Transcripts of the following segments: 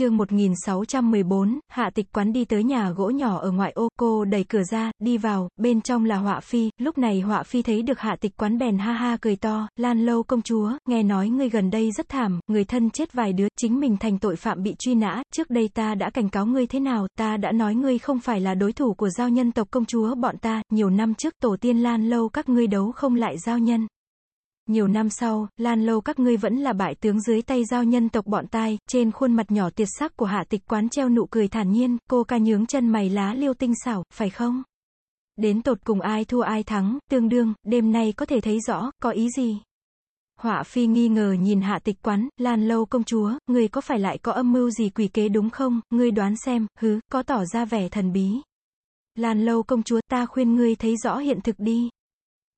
chương 1614, hạ tịch quán đi tới nhà gỗ nhỏ ở ngoại ô, cô đẩy cửa ra, đi vào, bên trong là họa phi, lúc này họa phi thấy được hạ tịch quán bèn ha ha cười to, lan lâu công chúa, nghe nói ngươi gần đây rất thảm, người thân chết vài đứa, chính mình thành tội phạm bị truy nã, trước đây ta đã cảnh cáo ngươi thế nào, ta đã nói ngươi không phải là đối thủ của giao nhân tộc công chúa bọn ta, nhiều năm trước tổ tiên lan lâu các ngươi đấu không lại giao nhân. Nhiều năm sau, Lan Lâu các ngươi vẫn là bại tướng dưới tay giao nhân tộc bọn tai, trên khuôn mặt nhỏ tiệt sắc của hạ tịch quán treo nụ cười thản nhiên, cô ca nhướng chân mày lá liêu tinh xảo, phải không? Đến tột cùng ai thua ai thắng, tương đương, đêm nay có thể thấy rõ, có ý gì? Họa phi nghi ngờ nhìn hạ tịch quán, Lan Lâu công chúa, người có phải lại có âm mưu gì quỷ kế đúng không, ngươi đoán xem, hứ, có tỏ ra vẻ thần bí. Lan Lâu công chúa ta khuyên ngươi thấy rõ hiện thực đi.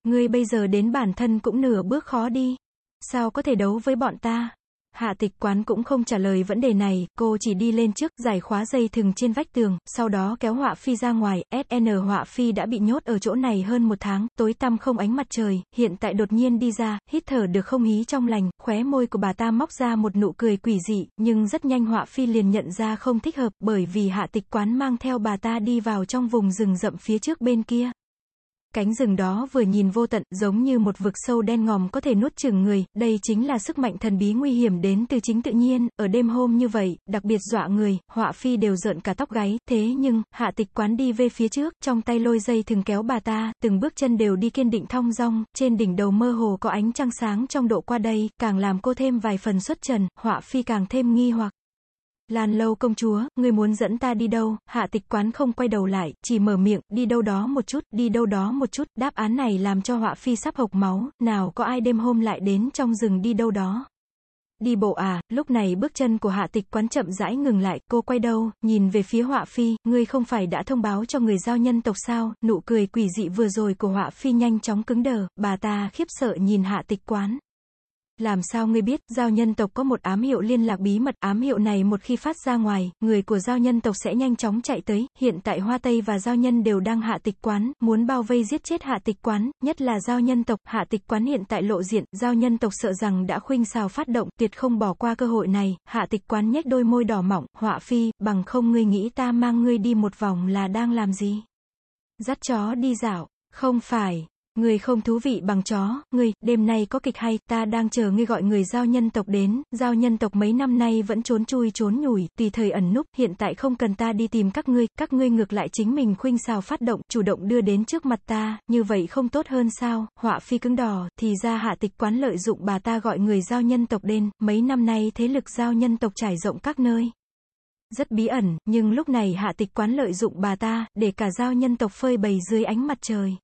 Ngươi bây giờ đến bản thân cũng nửa bước khó đi. Sao có thể đấu với bọn ta? Hạ tịch quán cũng không trả lời vấn đề này, cô chỉ đi lên trước, giải khóa dây thừng trên vách tường, sau đó kéo họa phi ra ngoài, SN họa phi đã bị nhốt ở chỗ này hơn một tháng, tối tăm không ánh mặt trời, hiện tại đột nhiên đi ra, hít thở được không hí trong lành, khóe môi của bà ta móc ra một nụ cười quỷ dị, nhưng rất nhanh họa phi liền nhận ra không thích hợp, bởi vì hạ tịch quán mang theo bà ta đi vào trong vùng rừng rậm phía trước bên kia. Cánh rừng đó vừa nhìn vô tận, giống như một vực sâu đen ngòm có thể nuốt chửng người, đây chính là sức mạnh thần bí nguy hiểm đến từ chính tự nhiên, ở đêm hôm như vậy, đặc biệt dọa người, họa phi đều rợn cả tóc gáy, thế nhưng, hạ tịch quán đi về phía trước, trong tay lôi dây thường kéo bà ta, từng bước chân đều đi kiên định thong dong, trên đỉnh đầu mơ hồ có ánh trăng sáng trong độ qua đây, càng làm cô thêm vài phần xuất trần, họa phi càng thêm nghi hoặc. Lan lâu công chúa, ngươi muốn dẫn ta đi đâu, hạ tịch quán không quay đầu lại, chỉ mở miệng, đi đâu đó một chút, đi đâu đó một chút, đáp án này làm cho họa phi sắp hộc máu, nào có ai đêm hôm lại đến trong rừng đi đâu đó. Đi bộ à, lúc này bước chân của hạ tịch quán chậm rãi ngừng lại, cô quay đầu, nhìn về phía họa phi, ngươi không phải đã thông báo cho người giao nhân tộc sao, nụ cười quỷ dị vừa rồi của họa phi nhanh chóng cứng đờ, bà ta khiếp sợ nhìn hạ tịch quán. Làm sao ngươi biết, giao nhân tộc có một ám hiệu liên lạc bí mật, ám hiệu này một khi phát ra ngoài, người của giao nhân tộc sẽ nhanh chóng chạy tới, hiện tại Hoa Tây và giao nhân đều đang hạ tịch quán, muốn bao vây giết chết hạ tịch quán, nhất là giao nhân tộc, hạ tịch quán hiện tại lộ diện, giao nhân tộc sợ rằng đã khuynh xào phát động, tuyệt không bỏ qua cơ hội này, hạ tịch quán nhếch đôi môi đỏ mỏng, họa phi, bằng không ngươi nghĩ ta mang ngươi đi một vòng là đang làm gì? Dắt chó đi dạo, không phải. Người không thú vị bằng chó, người, đêm nay có kịch hay, ta đang chờ ngươi gọi người giao nhân tộc đến, giao nhân tộc mấy năm nay vẫn trốn chui trốn nhủi, tùy thời ẩn núp, hiện tại không cần ta đi tìm các ngươi, các ngươi ngược lại chính mình khuynh xào phát động, chủ động đưa đến trước mặt ta, như vậy không tốt hơn sao, họa phi cứng đỏ, thì ra hạ tịch quán lợi dụng bà ta gọi người giao nhân tộc đến, mấy năm nay thế lực giao nhân tộc trải rộng các nơi rất bí ẩn, nhưng lúc này hạ tịch quán lợi dụng bà ta, để cả giao nhân tộc phơi bày dưới ánh mặt trời.